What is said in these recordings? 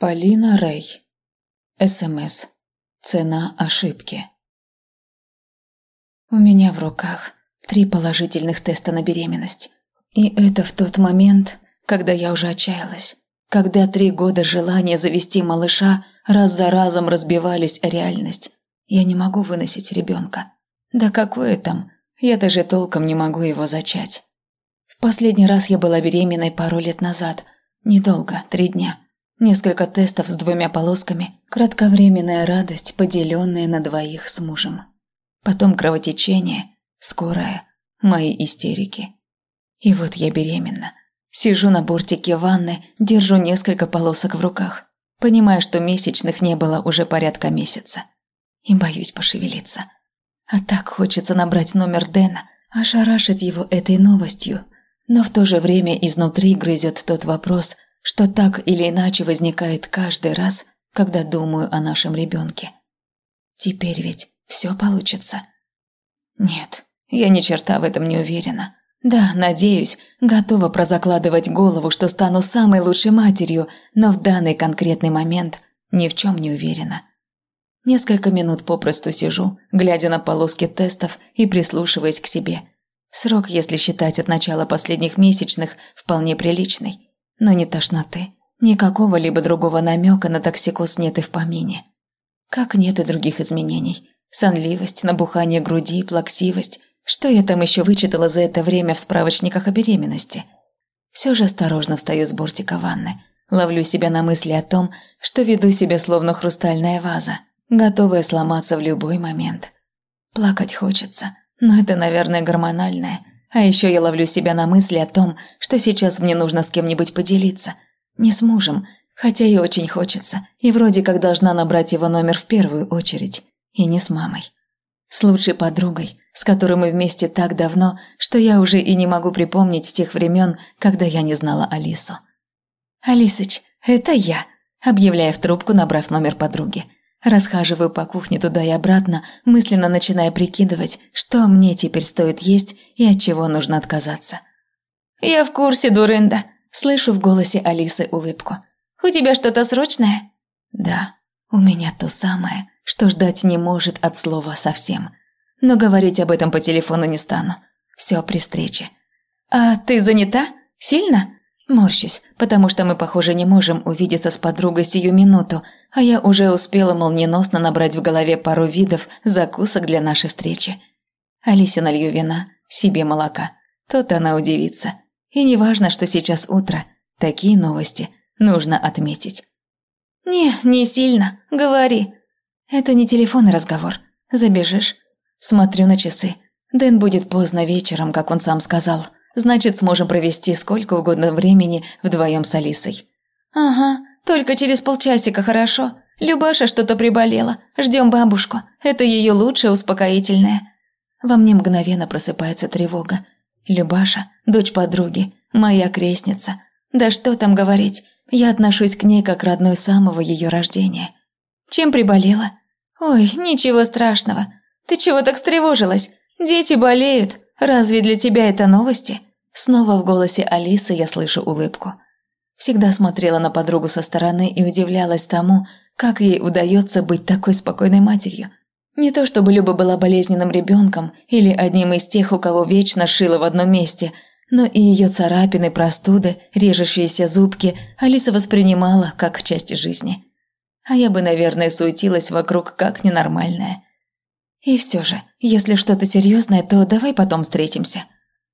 Полина Рэй. СМС. Цена ошибки. У меня в руках три положительных теста на беременность. И это в тот момент, когда я уже отчаялась. Когда три года желания завести малыша раз за разом разбивались о реальность. Я не могу выносить ребенка. Да какое там, я даже толком не могу его зачать. В последний раз я была беременной пару лет назад. Недолго, три дня. Несколько тестов с двумя полосками, кратковременная радость, поделенная на двоих с мужем. Потом кровотечение, скорая, мои истерики. И вот я беременна. Сижу на бортике ванны, держу несколько полосок в руках, понимая, что месячных не было уже порядка месяца. И боюсь пошевелиться. А так хочется набрать номер Дэна, ошарашить его этой новостью. Но в то же время изнутри грызет тот вопрос – что так или иначе возникает каждый раз, когда думаю о нашем ребенке. Теперь ведь все получится. Нет, я ни черта в этом не уверена. Да, надеюсь, готова прозакладывать голову, что стану самой лучшей матерью, но в данный конкретный момент ни в чем не уверена. Несколько минут попросту сижу, глядя на полоски тестов и прислушиваясь к себе. Срок, если считать от начала последних месячных, вполне приличный но ни тошноты, ни какого-либо другого намека на токсикоз нет и в помине. Как нет и других изменений. Сонливость, набухание груди, плаксивость. Что я там еще вычитала за это время в справочниках о беременности? Все же осторожно встаю с бортика ванны. Ловлю себя на мысли о том, что веду себя словно хрустальная ваза, готовая сломаться в любой момент. Плакать хочется, но это, наверное, гормональное – а еще я ловлю себя на мысли о том, что сейчас мне нужно с кем-нибудь поделиться. Не с мужем, хотя и очень хочется, и вроде как должна набрать его номер в первую очередь. И не с мамой. С лучшей подругой, с которой мы вместе так давно, что я уже и не могу припомнить тех времен, когда я не знала Алису. «Алисыч, это я», объявляя в трубку, набрав номер подруги. Расхаживаю по кухне туда и обратно, мысленно начиная прикидывать, что мне теперь стоит есть и от чего нужно отказаться. «Я в курсе, дурында», – слышу в голосе Алисы улыбку. «У тебя что-то срочное?» «Да, у меня то самое, что ждать не может от слова совсем. Но говорить об этом по телефону не стану. Все при встрече». «А ты занята? Сильно?» Морщусь, потому что мы, похоже, не можем увидеться с подругой сию минуту, а я уже успела молниеносно набрать в голове пару видов закусок для нашей встречи. Алисе налью вина, себе молока. Тут она удивится. И не важно, что сейчас утро. Такие новости нужно отметить. «Не, не сильно. Говори». «Это не телефонный разговор. Забежишь?» Смотрю на часы. Дэн будет поздно вечером, как он сам сказал. Значит, сможем провести сколько угодно времени вдвоем с Алисой. Ага, только через полчасика, хорошо? Любаша что-то приболела. Ждем бабушку. Это ее лучшее успокоительное. Во мне мгновенно просыпается тревога. Любаша, дочь подруги, моя крестница. Да что там говорить, я отношусь к ней как родной самого ее рождения. Чем приболела? Ой, ничего страшного. Ты чего так встревожилась? Дети болеют. «Разве для тебя это новости?» Снова в голосе Алисы я слышу улыбку. Всегда смотрела на подругу со стороны и удивлялась тому, как ей удается быть такой спокойной матерью. Не то чтобы Люба была болезненным ребенком или одним из тех, у кого вечно шило в одном месте, но и ее царапины, простуды, режущиеся зубки Алиса воспринимала как часть жизни. А я бы, наверное, суетилась вокруг как ненормальная. И все же, если что-то серьезное, то давай потом встретимся.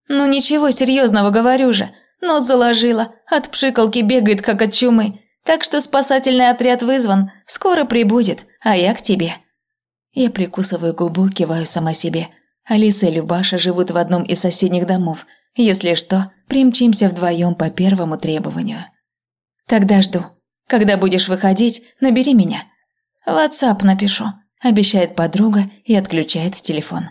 Ну ничего серьезного, говорю же. Нос заложила, от пшикалки бегает, как от чумы. Так что спасательный отряд вызван, скоро прибудет, а я к тебе. Я прикусываю губу, киваю сама себе. Алиса и Любаша живут в одном из соседних домов. Если что, примчимся вдвоем по первому требованию. Тогда жду. Когда будешь выходить, набери меня. WhatsApp напишу обещает подруга и отключает телефон.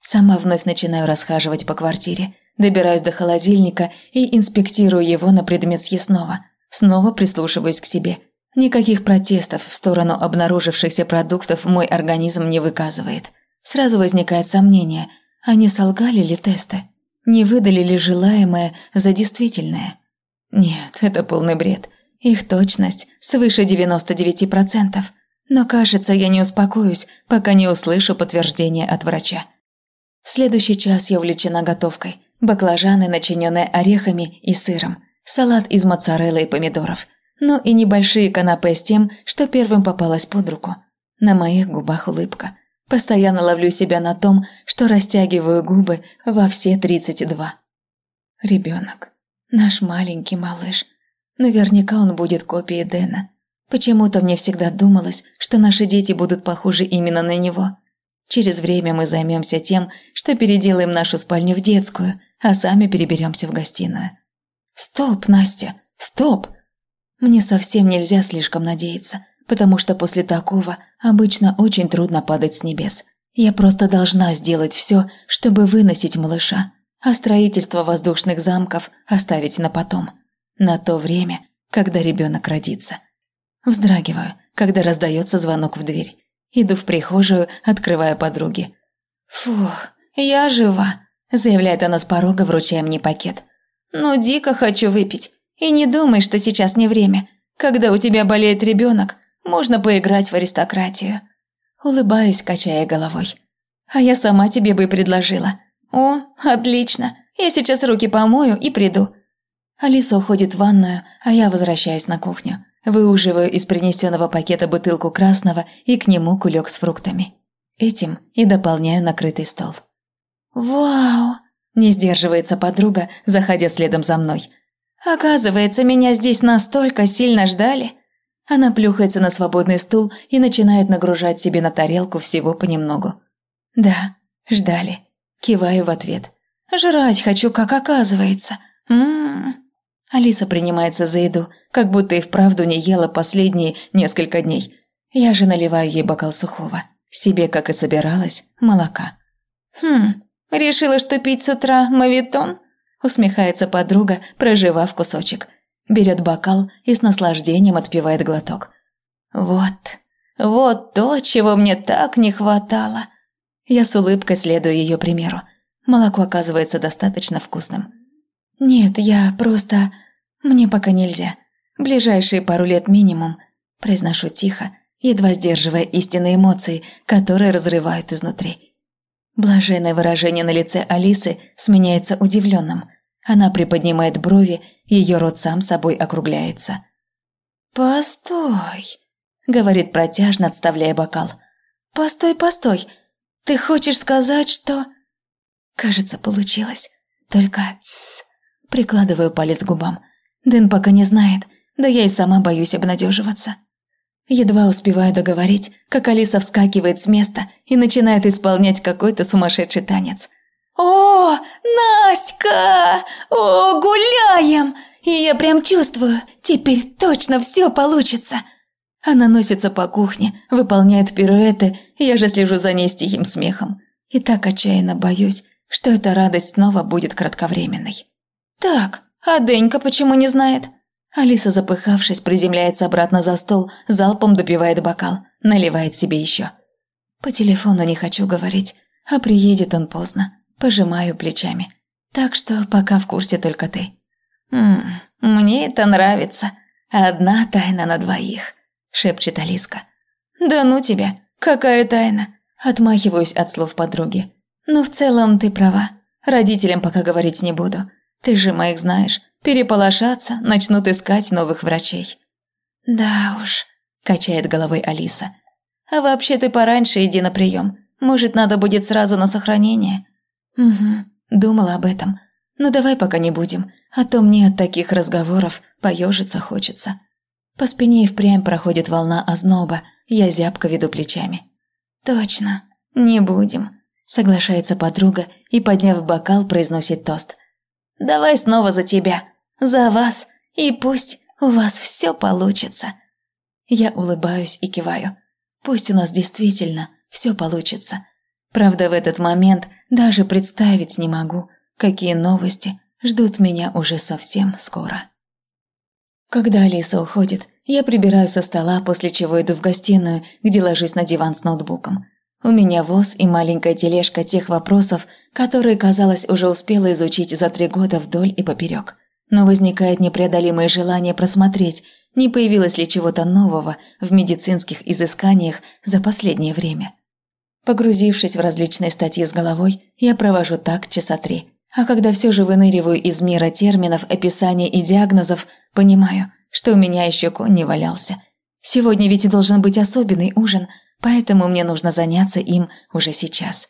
Сама вновь начинаю расхаживать по квартире, добираюсь до холодильника и инспектирую его на предмет съестного. Снова прислушиваюсь к себе. Никаких протестов в сторону обнаружившихся продуктов мой организм не выказывает. Сразу возникает сомнение, а не солгали ли тесты? Не выдали ли желаемое за действительное? Нет, это полный бред. Их точность свыше 99%. Но кажется, я не успокоюсь, пока не услышу подтверждение от врача. Следующий час я увлечена готовкой. Баклажаны, начиненные орехами и сыром. Салат из моцареллы и помидоров. Ну и небольшие канапе с тем, что первым попалось под руку. На моих губах улыбка. Постоянно ловлю себя на том, что растягиваю губы во все тридцать два. Ребенок. Наш маленький малыш. Наверняка он будет копией Дэна. Почему-то мне всегда думалось, что наши дети будут похожи именно на него. Через время мы займемся тем, что переделаем нашу спальню в детскую, а сами переберемся в гостиную. Стоп, Настя, стоп! Мне совсем нельзя слишком надеяться, потому что после такого обычно очень трудно падать с небес. Я просто должна сделать все, чтобы выносить малыша, а строительство воздушных замков оставить на потом. На то время, когда ребенок родится. Вздрагиваю, когда раздается звонок в дверь. Иду в прихожую, открывая подруги. «Фух, я жива», – заявляет она с порога, вручая мне пакет. «Ну, дико хочу выпить. И не думай, что сейчас не время. Когда у тебя болеет ребенок, можно поиграть в аристократию». Улыбаюсь, качая головой. «А я сама тебе бы предложила». «О, отлично. Я сейчас руки помою и приду». Алиса уходит в ванную, а я возвращаюсь на кухню. Выуживаю из принесенного пакета бутылку красного и к нему кулек с фруктами. Этим и дополняю накрытый стол. «Вау!» – не сдерживается подруга, заходя следом за мной. «Оказывается, меня здесь настолько сильно ждали!» Она плюхается на свободный стул и начинает нагружать себе на тарелку всего понемногу. «Да, ждали». Киваю в ответ. «Жрать хочу, как оказывается. Ммм...» Алиса принимается за еду, как будто и вправду не ела последние несколько дней. Я же наливаю ей бокал сухого. Себе, как и собиралась, молока. «Хм, решила, что пить с утра мавитон?» Усмехается подруга, проживав кусочек. Берет бокал и с наслаждением отпивает глоток. «Вот, вот то, чего мне так не хватало!» Я с улыбкой следую ее примеру. Молоко оказывается достаточно вкусным. «Нет, я просто... Мне пока нельзя. Ближайшие пару лет минимум», – произношу тихо, едва сдерживая истинные эмоции, которые разрывают изнутри. Блаженное выражение на лице Алисы сменяется удивленным. Она приподнимает брови, ее рот сам собой округляется. «Постой», – говорит протяжно, отставляя бокал. «Постой, постой. Ты хочешь сказать, что...» Кажется, получилось. Только тссс. Прикладываю палец к губам. Дэн пока не знает, да я и сама боюсь обнадеживаться. Едва успеваю договорить, как Алиса вскакивает с места и начинает исполнять какой-то сумасшедший танец. «О, Настя! О, гуляем! И я прям чувствую, теперь точно все получится!» Она носится по кухне, выполняет пируэты, я же слежу за ней с тихим смехом. И так отчаянно боюсь, что эта радость снова будет кратковременной. «Так, а Денька почему не знает?» Алиса, запыхавшись, приземляется обратно за стол, залпом допивает бокал, наливает себе еще. По телефону не хочу говорить, а приедет он поздно. Пожимаю плечами. Так что пока в курсе только ты. «Ммм, мне это нравится. Одна тайна на двоих», – шепчет Алиска. «Да ну тебя, какая тайна?» Отмахиваюсь от слов подруги. «Ну, в целом ты права. Родителям пока говорить не буду. Ты же моих знаешь. Переполошатся, начнут искать новых врачей». «Да уж», – качает головой Алиса. «А вообще ты пораньше иди на прием. Может, надо будет сразу на сохранение?» «Угу, думала об этом. Но давай пока не будем, а то мне от таких разговоров поежиться хочется». По спине и впрямь проходит волна озноба, я зябко веду плечами. «Точно, не будем», – соглашается подруга и, подняв бокал, произносит тост – Давай снова за тебя, за вас, и пусть у вас все получится. Я улыбаюсь и киваю. Пусть у нас действительно все получится. Правда, в этот момент даже представить не могу, какие новости ждут меня уже совсем скоро. Когда Алиса уходит, я прибираю со стола, после чего иду в гостиную, где ложусь на диван с ноутбуком. У меня воз и маленькая тележка тех вопросов, которые, казалось, уже успела изучить за три года вдоль и поперек. Но возникает непреодолимое желание просмотреть, не появилось ли чего-то нового в медицинских изысканиях за последнее время. Погрузившись в различные статьи с головой, я провожу так часа три. А когда все же выныриваю из мира терминов, описаний и диагнозов, понимаю, что у меня еще конь не валялся. Сегодня ведь должен быть особенный ужин, поэтому мне нужно заняться им уже сейчас.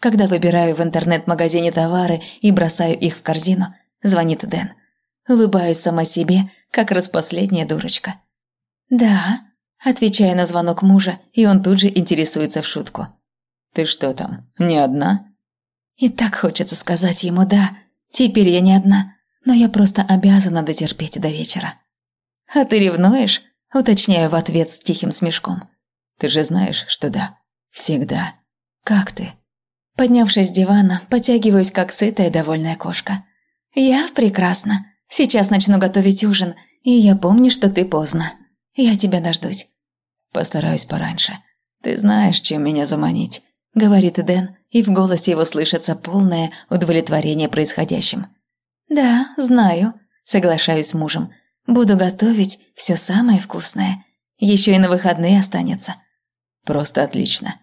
Когда выбираю в интернет-магазине товары и бросаю их в корзину, звонит Дэн. Улыбаюсь сама себе, как раз последняя дурочка. «Да», отвечая на звонок мужа, и он тут же интересуется в шутку. «Ты что там, не одна?» И так хочется сказать ему «да». Теперь я не одна, но я просто обязана дотерпеть до вечера. «А ты ревнуешь?» – уточняю в ответ с тихим смешком. «Ты же знаешь, что да. Всегда. Как ты?» Поднявшись с дивана, потягиваюсь, как сытая довольная кошка. «Я прекрасно. Сейчас начну готовить ужин, и я помню, что ты поздно. Я тебя дождусь». «Постараюсь пораньше. Ты знаешь, чем меня заманить говорит Дэн, и в голосе его слышится полное удовлетворение происходящим. «Да, знаю», – соглашаюсь с мужем. «Буду готовить все самое вкусное. Еще и на выходные останется». «Просто отлично.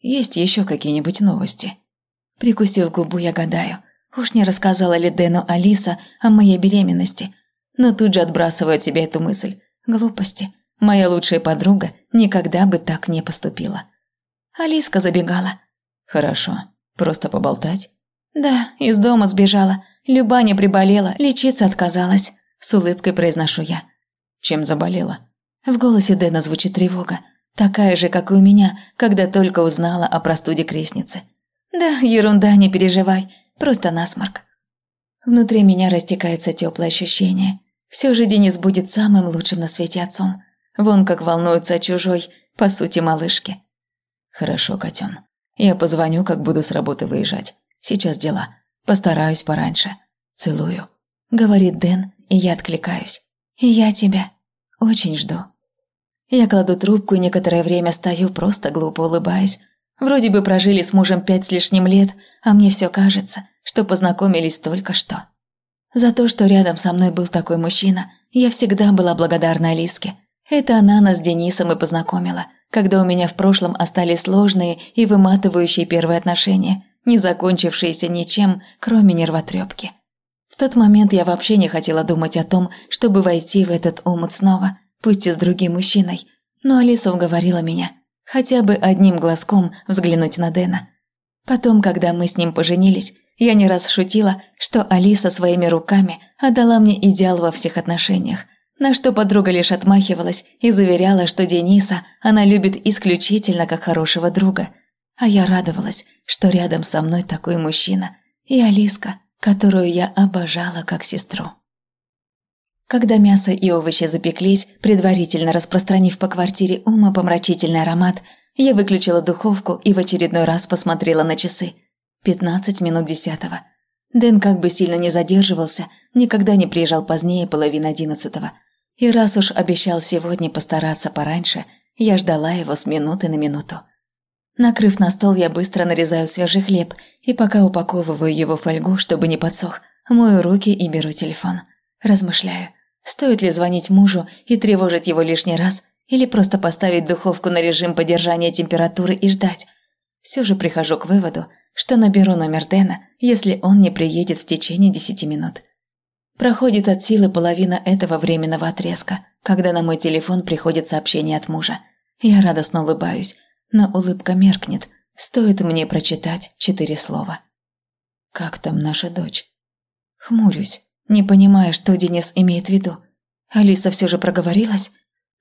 Есть еще какие-нибудь новости?» Прикусив губу, я гадаю, уж не рассказала ли Дэну Алиса о моей беременности, но тут же отбрасываю от себя эту мысль. Глупости. Моя лучшая подруга никогда бы так не поступила. Алиска забегала. Хорошо. Просто поболтать? Да, из дома сбежала. Любаня приболела, лечиться отказалась. С улыбкой произношу я. Чем заболела? В голосе Дэна звучит тревога. Такая же, как и у меня, когда только узнала о простуде крестницы. Да, ерунда, не переживай. Просто насморк. Внутри меня растекается теплое ощущение. Все же Денис будет самым лучшим на свете отцом. Вон как волнуется чужой, по сути, малышке. «Хорошо, котен. Я позвоню, как буду с работы выезжать. Сейчас дела. Постараюсь пораньше. Целую», — говорит Дэн, и я откликаюсь. «И я тебя очень жду». Я кладу трубку и некоторое время стою, просто глупо улыбаясь. Вроде бы прожили с мужем пять с лишним лет, а мне все кажется, что познакомились только что. За то, что рядом со мной был такой мужчина, я всегда была благодарна Алиске. Это она нас с Денисом и познакомила когда у меня в прошлом остались сложные и выматывающие первые отношения, не закончившиеся ничем, кроме нервотрепки. В тот момент я вообще не хотела думать о том, чтобы войти в этот омут снова, пусть и с другим мужчиной. Но Алиса уговорила меня хотя бы одним глазком взглянуть на Дэна. Потом, когда мы с ним поженились, я не раз шутила, что Алиса своими руками отдала мне идеал во всех отношениях, на что подруга лишь отмахивалась и заверяла, что Дениса она любит исключительно как хорошего друга. А я радовалась, что рядом со мной такой мужчина и Алиска, которую я обожала как сестру. Когда мясо и овощи запеклись, предварительно распространив по квартире умопомрачительный аромат, я выключила духовку и в очередной раз посмотрела на часы. Пятнадцать минут десятого. Дэн как бы сильно не задерживался, никогда не приезжал позднее половины одиннадцатого – и раз уж обещал сегодня постараться пораньше, я ждала его с минуты на минуту. Накрыв на стол, я быстро нарезаю свежий хлеб и пока упаковываю его в фольгу, чтобы не подсох, мою руки и беру телефон. Размышляю, стоит ли звонить мужу и тревожить его лишний раз, или просто поставить духовку на режим поддержания температуры и ждать. Все же прихожу к выводу, что наберу номер Дэна, если он не приедет в течение десяти минут. Проходит от силы половина этого временного отрезка, когда на мой телефон приходит сообщение от мужа. Я радостно улыбаюсь, но улыбка меркнет, стоит мне прочитать четыре слова. «Как там наша дочь?» Хмурюсь, не понимая, что Денис имеет в виду. Алиса все же проговорилась?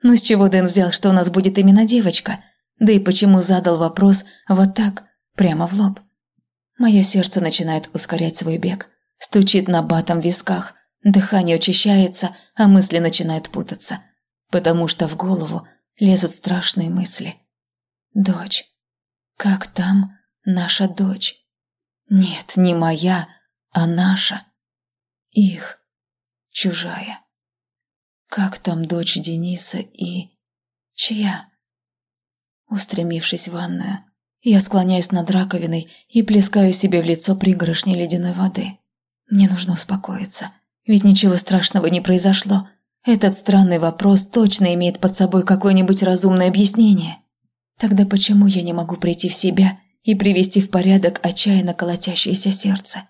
Ну с чего Дэн взял, что у нас будет именно девочка? Да и почему задал вопрос вот так, прямо в лоб? Мое сердце начинает ускорять свой бег, стучит на батом в висках – Дыхание учащается, а мысли начинают путаться, потому что в голову лезут страшные мысли. Дочь. Как там наша дочь? Нет, не моя, а наша. Их. Чужая. Как там дочь Дениса и... Чья? Устремившись в ванную, я склоняюсь над раковиной и плескаю себе в лицо пригоршни ледяной воды. Мне нужно успокоиться. Ведь ничего страшного не произошло. Этот странный вопрос точно имеет под собой какое-нибудь разумное объяснение. Тогда почему я не могу прийти в себя и привести в порядок отчаянно колотящееся сердце?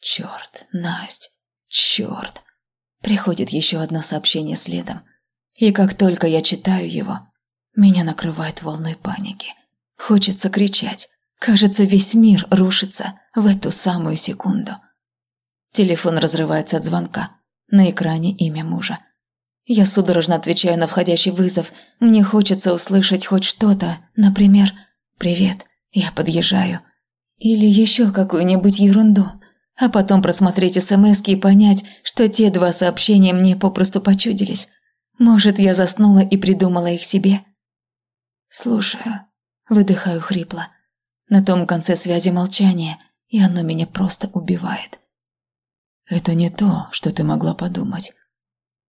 Черт, Насть, черт. Приходит еще одно сообщение следом. И как только я читаю его, меня накрывает волной паники. Хочется кричать. Кажется, весь мир рушится в эту самую секунду. Телефон разрывается от звонка. На экране имя мужа. Я судорожно отвечаю на входящий вызов. Мне хочется услышать хоть что-то, например, «Привет, я подъезжаю». Или еще какую-нибудь ерунду. А потом просмотреть смс и понять, что те два сообщения мне попросту почудились. Может, я заснула и придумала их себе. «Слушаю», – выдыхаю хрипло. На том конце связи молчание, и оно меня просто убивает. «Это не то, что ты могла подумать».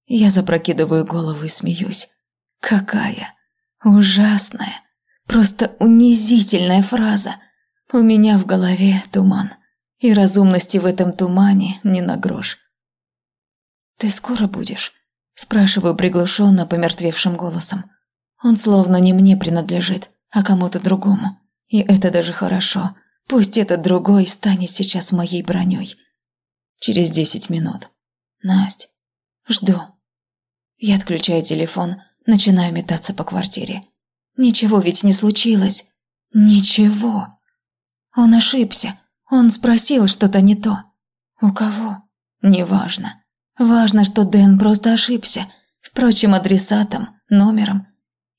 Я запрокидываю голову и смеюсь. «Какая ужасная, просто унизительная фраза. У меня в голове туман, и разумности в этом тумане не на грош». «Ты скоро будешь?» – спрашиваю приглушенно помертвевшим голосом. Он словно не мне принадлежит, а кому-то другому. И это даже хорошо. Пусть этот другой станет сейчас моей броней. Через десять минут. Насть. Жду. Я отключаю телефон, начинаю метаться по квартире. Ничего ведь не случилось. Ничего. Он ошибся. Он спросил что-то не то. У кого? Неважно. Важно, что Дэн просто ошибся. Впрочем, адресатом, номером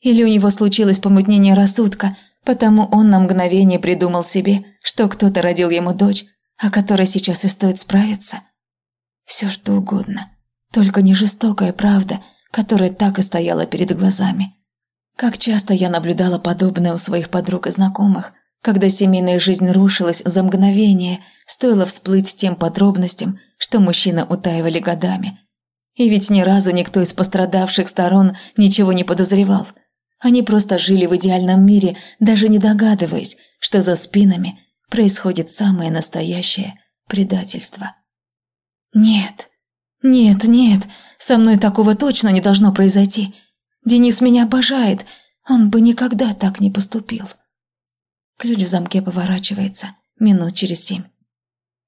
или у него случилось помутнение рассудка, потому он на мгновение придумал себе, что кто-то родил ему дочь, о которой сейчас и стоит справиться. Все что угодно, только не жестокая правда, которая так и стояла перед глазами. Как часто я наблюдала подобное у своих подруг и знакомых, когда семейная жизнь рушилась за мгновение, стоило всплыть тем подробностям, что мужчины утаивали годами. И ведь ни разу никто из пострадавших сторон ничего не подозревал – они просто жили в идеальном мире, даже не догадываясь, что за спинами происходит самое настоящее предательство. Нет, нет, нет, со мной такого точно не должно произойти. Денис меня обожает, он бы никогда так не поступил. Ключ в замке поворачивается минут через семь.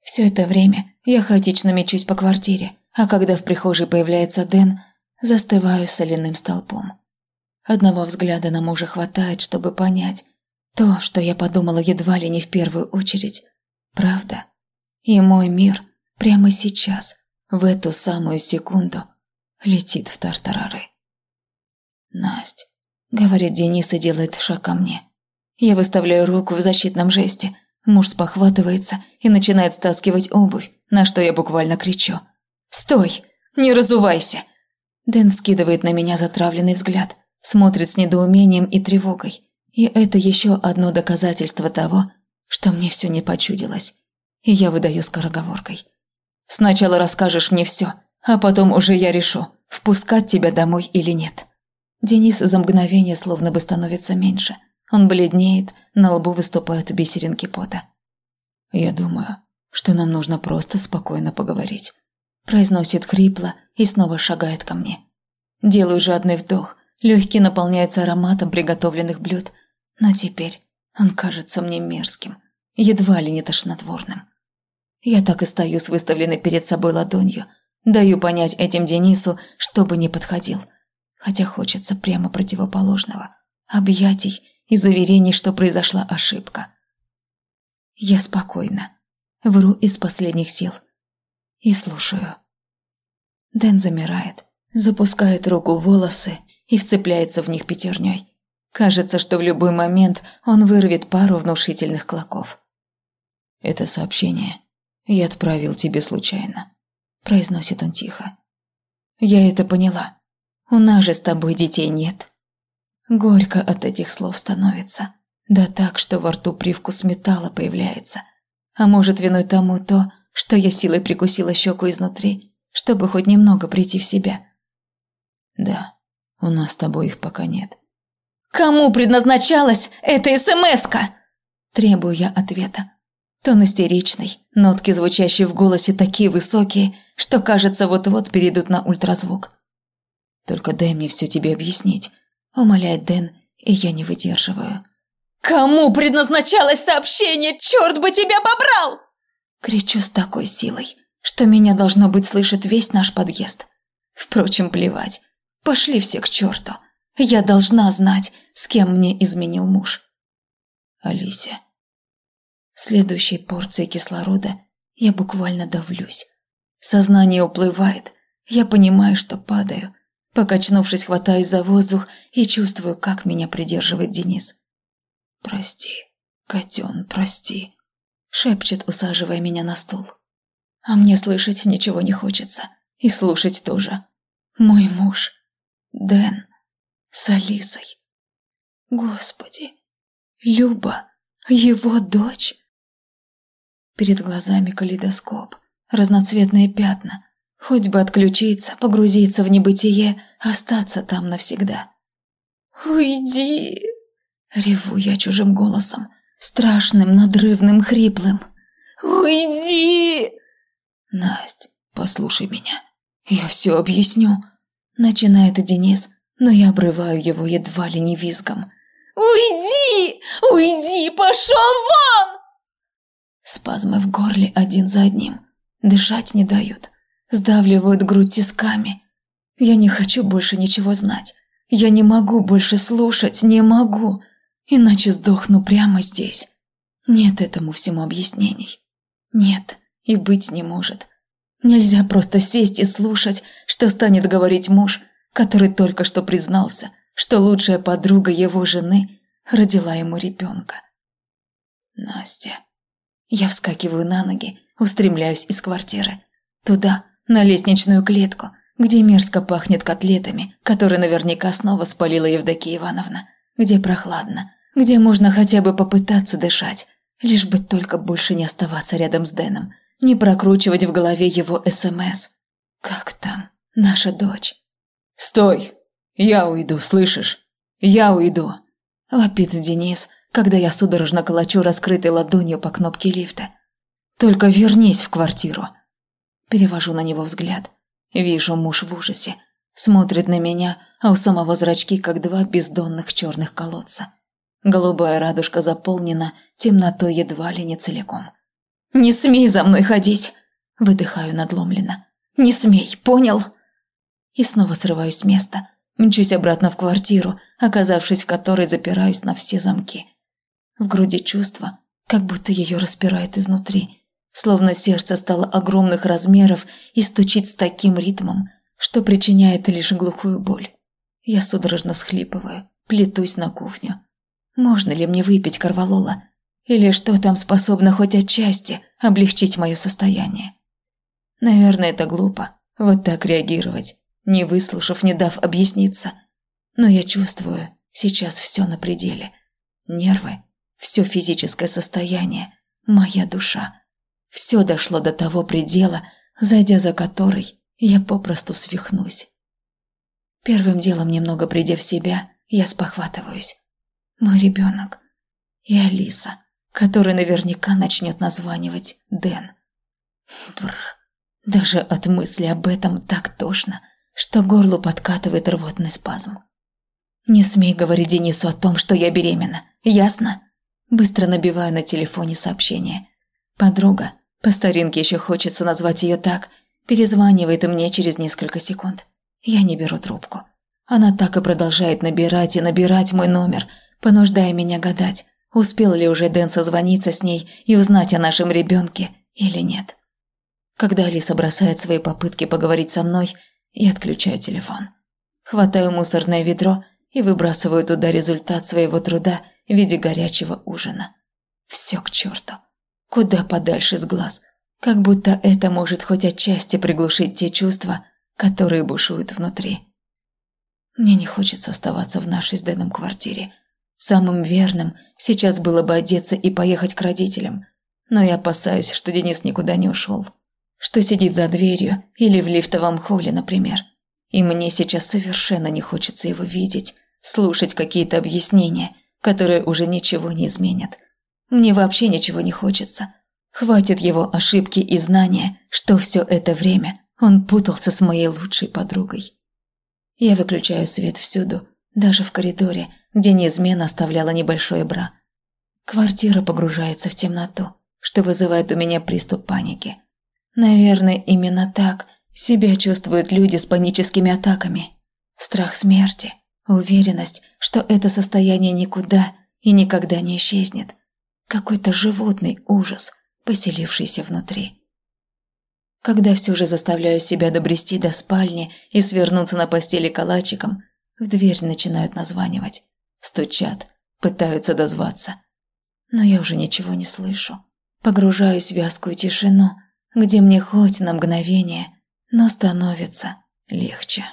Все это время я хаотично мечусь по квартире, а когда в прихожей появляется Дэн, застываю соляным столпом. Одного взгляда на мужа хватает, чтобы понять. То, что я подумала едва ли не в первую очередь. Правда. И мой мир прямо сейчас, в эту самую секунду, летит в тартарары. «Насть», — говорит Денис и делает шаг ко мне. Я выставляю руку в защитном жесте. Муж спохватывается и начинает стаскивать обувь, на что я буквально кричу. «Стой! Не разувайся!» Дэн скидывает на меня затравленный взгляд смотрит с недоумением и тревогой. И это еще одно доказательство того, что мне все не почудилось. И я выдаю скороговоркой. «Сначала расскажешь мне все, а потом уже я решу, впускать тебя домой или нет». Денис за мгновение словно бы становится меньше. Он бледнеет, на лбу выступают бисеринки пота. «Я думаю, что нам нужно просто спокойно поговорить», произносит хрипло и снова шагает ко мне. Делаю жадный вдох – Легкие наполняются ароматом приготовленных блюд, но теперь он кажется мне мерзким, едва ли не тошнотворным. Я так и стою с выставленной перед собой ладонью, даю понять этим Денису, чтобы не подходил, хотя хочется прямо противоположного – объятий и заверений, что произошла ошибка. Я спокойно, вру из последних сил и слушаю. Дэн замирает, запускает руку в волосы и вцепляется в них пятерней. Кажется, что в любой момент он вырвет пару внушительных клоков. «Это сообщение я отправил тебе случайно», – произносит он тихо. «Я это поняла. У нас же с тобой детей нет». Горько от этих слов становится. Да так, что во рту привкус металла появляется. А может, виной тому то, что я силой прикусила щеку изнутри, чтобы хоть немного прийти в себя. Да, у нас с тобой их пока нет. Кому предназначалась эта СМС-ка? Требую я ответа. Тон истеричный, нотки, звучащие в голосе, такие высокие, что, кажется, вот-вот перейдут на ультразвук. Только дай мне все тебе объяснить», – умоляет Дэн, и я не выдерживаю. «Кому предназначалось сообщение? Черт бы тебя побрал!» Кричу с такой силой, что меня должно быть слышит весь наш подъезд. Впрочем, плевать. Пошли все к черту. Я должна знать, с кем мне изменил муж. Алисия. Следующей порцией кислорода я буквально давлюсь. Сознание уплывает. Я понимаю, что падаю. Покачнувшись, хватаюсь за воздух и чувствую, как меня придерживает Денис. «Прости, котен, прости», – шепчет, усаживая меня на стул. А мне слышать ничего не хочется. И слушать тоже. Мой муж. Дэн. С Алисой. Господи. Люба. Его дочь. Перед глазами калейдоскоп. Разноцветные пятна. Хоть бы отключиться, погрузиться в небытие, остаться там навсегда. «Уйди!» Реву я чужим голосом, страшным, надрывным, хриплым. «Уйди!» «Насть, послушай меня. Я все объясню». Начинает Денис, но я обрываю его едва ли не визгом. «Уйди! Уйди! Пошел вон!» Спазмы в горле один за одним. Дышать не дают. Сдавливают грудь тисками. Я не хочу больше ничего знать. Я не могу больше слушать, не могу. Иначе сдохну прямо здесь. Нет этому всему объяснений. Нет и быть не может. Нельзя просто сесть и слушать, что станет говорить муж, который только что признался, что лучшая подруга его жены родила ему ребенка. Настя. Я вскакиваю на ноги, устремляюсь из квартиры. Туда, на лестничную клетку, где мерзко пахнет котлетами, которые наверняка снова спалила Евдокия Ивановна, где прохладно, где можно хотя бы попытаться дышать, лишь бы только больше не оставаться рядом с Дэном, не прокручивать в голове его СМС. Как там наша дочь? «Стой! Я уйду, слышишь? Я уйду!» Вопит Денис, когда я судорожно колочу раскрытой ладонью по кнопке лифта. «Только вернись в квартиру!» Перевожу на него взгляд. Вижу муж в ужасе. Смотрит на меня, а у самого зрачки, как два бездонных черных колодца. Голубая радужка заполнена темнотой едва ли не целиком. «Не смей за мной ходить!» Выдыхаю надломленно. «Не смей, понял?» И снова срываюсь с места. Мчусь обратно в квартиру, оказавшись в которой запираюсь на все замки. В груди чувство, как будто ее распирает изнутри. Словно сердце стало огромных размеров и стучит с таким ритмом, что причиняет лишь глухую боль. Я судорожно всхлипываю, плетусь на кухню. Можно ли мне выпить корвалола? Или что там способно хоть отчасти облегчить мое состояние? Наверное, это глупо, вот так реагировать, не выслушав, не дав объясниться. Но я чувствую, сейчас все на пределе. Нервы, все физическое состояние, моя душа. Все дошло до того предела, зайдя за который я попросту свихнусь. Первым делом, немного придя в себя, я спохватываюсь. Мой ребенок и Алиса который наверняка начнет названивать Дэн. Бррр. Даже от мысли об этом так тошно, что горлу подкатывает рвотный спазм. «Не смей говорить Денису о том, что я беременна, ясно?» Быстро набиваю на телефоне сообщение. Подруга, по старинке еще хочется назвать ее так, перезванивает мне через несколько секунд. Я не беру трубку. Она так и продолжает набирать и набирать мой номер, понуждая меня гадать, Успел ли уже Дэн созвониться с ней и узнать о нашем ребенке или нет? Когда Алиса бросает свои попытки поговорить со мной, я отключаю телефон. Хватаю мусорное ведро и выбрасываю туда результат своего труда в виде горячего ужина. Все к черту. Куда подальше с глаз. Как будто это может хоть отчасти приглушить те чувства, которые бушуют внутри. Мне не хочется оставаться в нашей с Дэном квартире – Самым верным сейчас было бы одеться и поехать к родителям. Но я опасаюсь, что Денис никуда не ушел. Что сидит за дверью или в лифтовом холле, например. И мне сейчас совершенно не хочется его видеть, слушать какие-то объяснения, которые уже ничего не изменят. Мне вообще ничего не хочется. Хватит его ошибки и знания, что все это время он путался с моей лучшей подругой. Я выключаю свет всюду, даже в коридоре, где неизменно оставляла небольшое бра. Квартира погружается в темноту, что вызывает у меня приступ паники. Наверное, именно так себя чувствуют люди с паническими атаками. Страх смерти, уверенность, что это состояние никуда и никогда не исчезнет. Какой-то животный ужас, поселившийся внутри. Когда все же заставляю себя добрести до спальни и свернуться на постели калачиком, в дверь начинают названивать. Стучат, пытаются дозваться. Но я уже ничего не слышу. Погружаюсь в вязкую тишину, где мне хоть на мгновение, но становится легче.